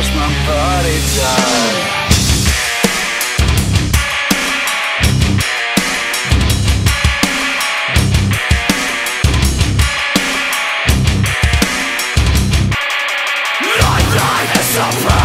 watch my body die Surprise!